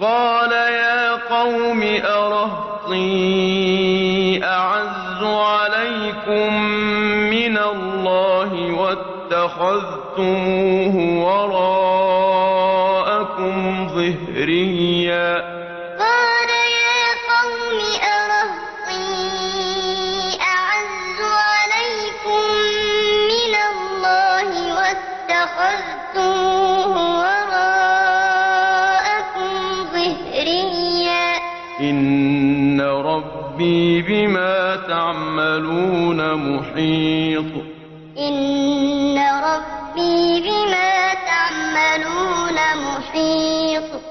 قَالَ يَا قَوْمِ أَرَهْطِي أَعَزُّ عَلَيْكُم مِّنَ اللَّهِ وَاتَّخَذْتُمُوهُ وَرَاءَكُمْ ظِهْرِيًّا ۖ. قَالَ يَا قَوْمِ أَرَهْطِي أَعَزُّ عَلَيْكُم مِّنَ اللَّهِ وَاتَّخَذْتُمُوهُ إِنَّ رَبِّي بِمَا تَعْمَلُونَ مُحِيطٌ.